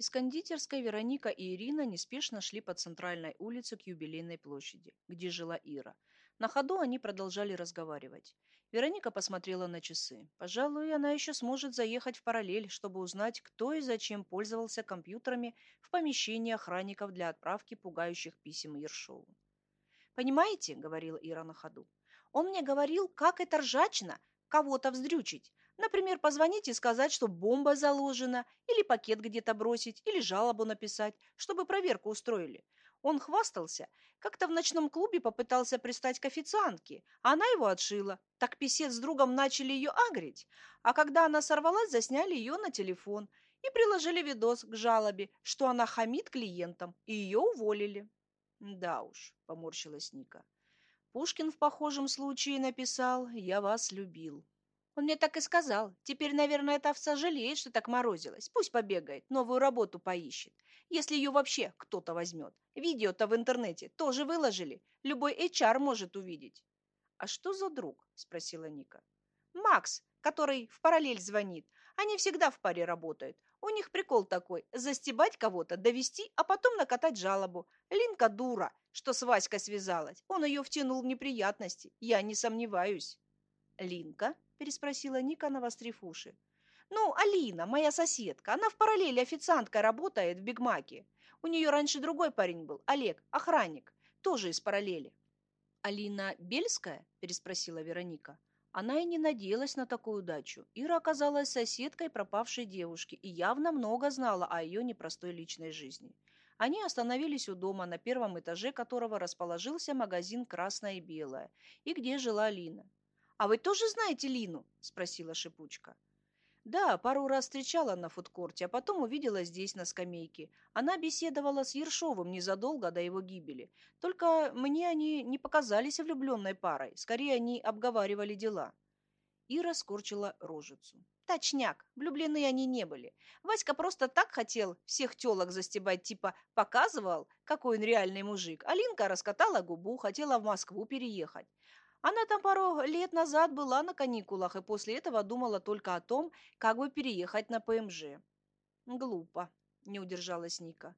Из кондитерской Вероника и Ирина неспешно шли по центральной улице к юбилейной площади, где жила Ира. На ходу они продолжали разговаривать. Вероника посмотрела на часы. Пожалуй, она еще сможет заехать в параллель, чтобы узнать, кто и зачем пользовался компьютерами в помещении охранников для отправки пугающих писем Ершову. «Понимаете, — говорила Ира на ходу, — он мне говорил, как это ржачно кого-то вздрючить, Например, позвонить и сказать, что бомба заложена, или пакет где-то бросить, или жалобу написать, чтобы проверку устроили. Он хвастался, как-то в ночном клубе попытался пристать к официантке, а она его отшила. Так писец с другом начали ее агрить, а когда она сорвалась, засняли ее на телефон и приложили видос к жалобе, что она хамит клиентам, и ее уволили. Да уж, поморщилась Ника. Пушкин в похожем случае написал «Я вас любил». Он мне так и сказал. Теперь, наверное, эта овца жалеет, что так морозилась. Пусть побегает, новую работу поищет. Если ее вообще кто-то возьмет. Видео-то в интернете тоже выложили. Любой HR может увидеть. «А что за друг?» – спросила Ника. «Макс, который в параллель звонит. Они всегда в паре работают. У них прикол такой – застебать кого-то, довести, а потом накатать жалобу. Линка дура, что с Васькой связалась. Он ее втянул в неприятности. Я не сомневаюсь». «Линка?» Переспросила Ника, навострив уши. «Ну, Алина, моя соседка. Она в параллели официанткой работает в Бигмаке. У нее раньше другой парень был, Олег, охранник, тоже из параллели». «Алина Бельская?» – переспросила Вероника. Она и не надеялась на такую удачу. Ира оказалась соседкой пропавшей девушки и явно много знала о ее непростой личной жизни. Они остановились у дома, на первом этаже которого расположился магазин «Красное и белое», и где жила Алина. «А вы тоже знаете Лину?» – спросила Шипучка. Да, пару раз встречала на фудкорте, а потом увидела здесь, на скамейке. Она беседовала с Ершовым незадолго до его гибели. Только мне они не показались влюбленной парой. Скорее, они обговаривали дела. Ира скорчила рожицу. Точняк, влюблены они не были. Васька просто так хотел всех телок застебать, типа показывал, какой он реальный мужик. Алинка раскатала губу, хотела в Москву переехать. Она там пару лет назад была на каникулах и после этого думала только о том, как бы переехать на ПМЖ. Глупо, не удержалась Ника.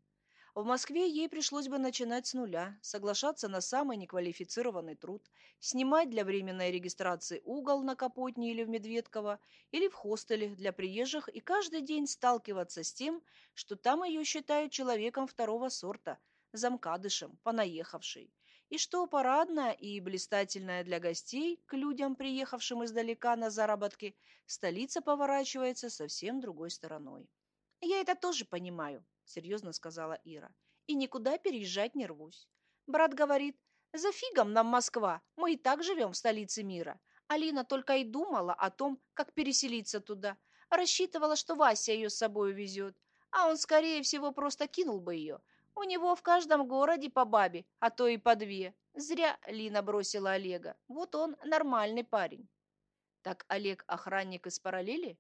В Москве ей пришлось бы начинать с нуля, соглашаться на самый неквалифицированный труд, снимать для временной регистрации угол на Капотне или в Медведково, или в хостеле для приезжих и каждый день сталкиваться с тем, что там ее считают человеком второго сорта, замкадышем, понаехавшей и что парадная и блистательная для гостей, к людям, приехавшим издалека на заработки, столица поворачивается совсем другой стороной. «Я это тоже понимаю», — серьезно сказала Ира, «и никуда переезжать не рвусь. Брат говорит, за фигом нам Москва, мы и так живем в столице мира. Алина только и думала о том, как переселиться туда, рассчитывала, что Вася ее с собой увезет, а он, скорее всего, просто кинул бы ее, у него в каждом городе по бабе, а то и по две. Зря Лина бросила Олега. Вот он нормальный парень. Так Олег охранник из параллели?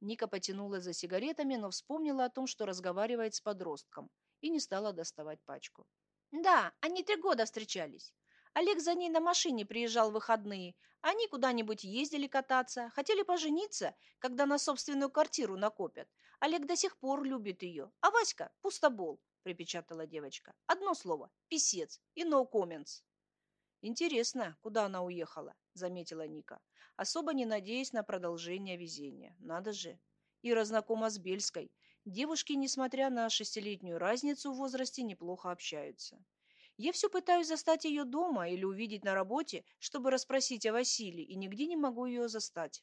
Ника потянула за сигаретами, но вспомнила о том, что разговаривает с подростком, и не стала доставать пачку. Да, они три года встречались. Олег за ней на машине приезжал в выходные. Они куда-нибудь ездили кататься, хотели пожениться, когда на собственную квартиру накопят. Олег до сих пор любит ее, а Васька – пустобол. — припечатала девочка. «Одно слово. Писец. И no comments». «Интересно, куда она уехала?» — заметила Ника, особо не надеясь на продолжение везения. «Надо же!» Ира знакома с Бельской. Девушки, несмотря на шестилетнюю разницу в возрасте, неплохо общаются. Я все пытаюсь застать ее дома или увидеть на работе, чтобы расспросить о Василии, и нигде не могу ее застать.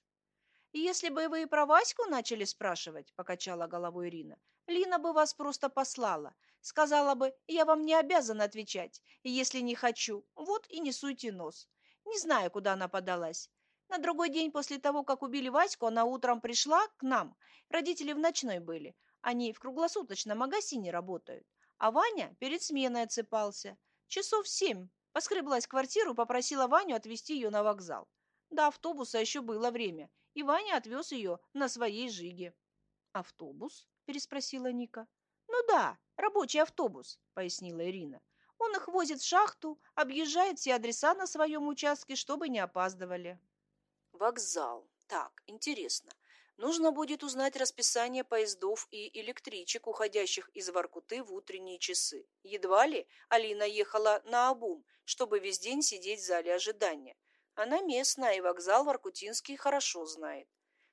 Если бы вы и про Ваську начали спрашивать, покачала головой Ирина, Лина бы вас просто послала. Сказала бы, я вам не обязана отвечать, если не хочу, вот и не суйте нос. Не знаю, куда она подалась. На другой день после того, как убили Ваську, она утром пришла к нам. Родители в ночной были. Они в круглосуточном магазине работают. А Ваня перед сменой отсыпался. Часов семь. Поскреблась квартиру, попросила Ваню отвезти ее на вокзал. До автобуса еще было время, и Ваня отвез ее на своей жиге. «Автобус?» – переспросила Ника. «Ну да, рабочий автобус», – пояснила Ирина. «Он их возит в шахту, объезжает все адреса на своем участке, чтобы не опаздывали». «Вокзал. Так, интересно. Нужно будет узнать расписание поездов и электричек, уходящих из Воркуты в утренние часы. Едва ли Алина ехала на обум, чтобы весь день сидеть в зале ожидания. Она местная, и вокзал Воркутинский хорошо знает.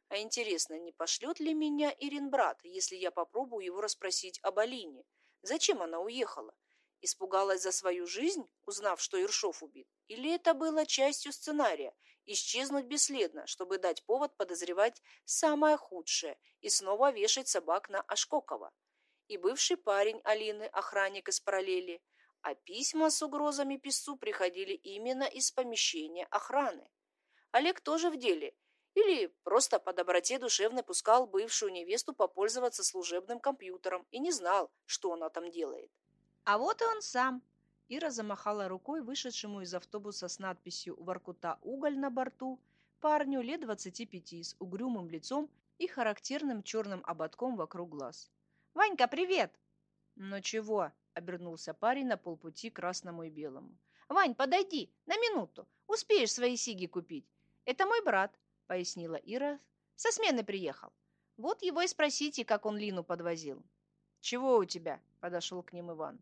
А интересно, не пошлет ли меня Ирин брат, если я попробую его расспросить об Алине? Зачем она уехала? Испугалась за свою жизнь, узнав, что Иршов убит? Или это было частью сценария – исчезнуть бесследно, чтобы дать повод подозревать самое худшее и снова вешать собак на Ашкокова? И бывший парень Алины, охранник из параллели, а письма с угрозами писцу приходили именно из помещения охраны. Олег тоже в деле. Или просто по доброте душевной пускал бывшую невесту попользоваться служебным компьютером и не знал, что она там делает. А вот и он сам. Ира замахала рукой вышедшему из автобуса с надписью «Воркута уголь» на борту парню лет двадцати пяти с угрюмым лицом и характерным черным ободком вокруг глаз. «Ванька, привет!» «Ну чего?» — обернулся парень на полпути красному и белому. «Вань, подойди, на минуту. Успеешь свои сиги купить. Это мой брат», — пояснила Ира. «Со смены приехал. Вот его и спросите, как он Лину подвозил». «Чего у тебя?» — подошел к ним Иван.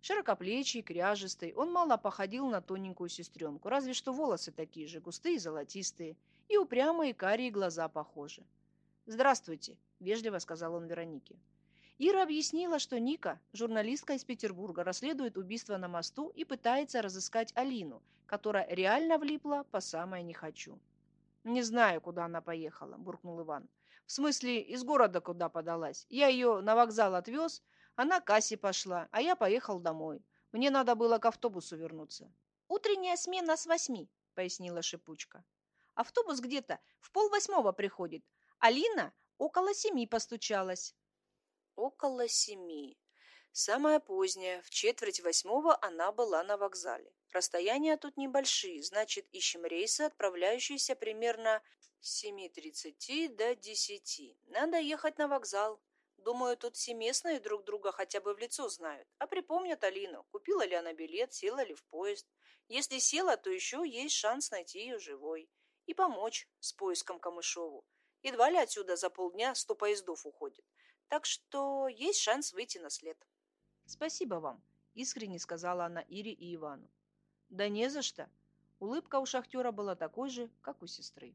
Широкоплечий, кряжистый, он мало походил на тоненькую сестренку, разве что волосы такие же, густые и золотистые, и упрямые карие глаза похожи. «Здравствуйте», — вежливо сказал он Веронике. Ира объяснила, что Ника, журналистка из Петербурга, расследует убийство на мосту и пытается разыскать Алину, которая реально влипла по самое не хочу. «Не знаю, куда она поехала», — буркнул Иван. «В смысле, из города куда подалась. Я ее на вокзал отвез, она к кассе пошла, а я поехал домой. Мне надо было к автобусу вернуться. «Утренняя смена с восьми», — пояснила Шипучка. «Автобус где-то в полвосьмого приходит. Алина около семи постучалась». Около семи. Самая поздняя, в четверть восьмого она была на вокзале. Расстояния тут небольшие, значит, ищем рейсы, отправляющиеся примерно с 7.30 до 10. Надо ехать на вокзал. Думаю, тут все местные друг друга хотя бы в лицо знают. А припомнят Алину, купила ли она билет, села ли в поезд. Если села, то еще есть шанс найти ее живой. И помочь с поиском Камышову. Едва ли отсюда за полдня сто поездов уходит. Так что есть шанс выйти на след. «Спасибо вам», — искренне сказала она Ире и Ивану. «Да не за что». Улыбка у шахтера была такой же, как у сестры.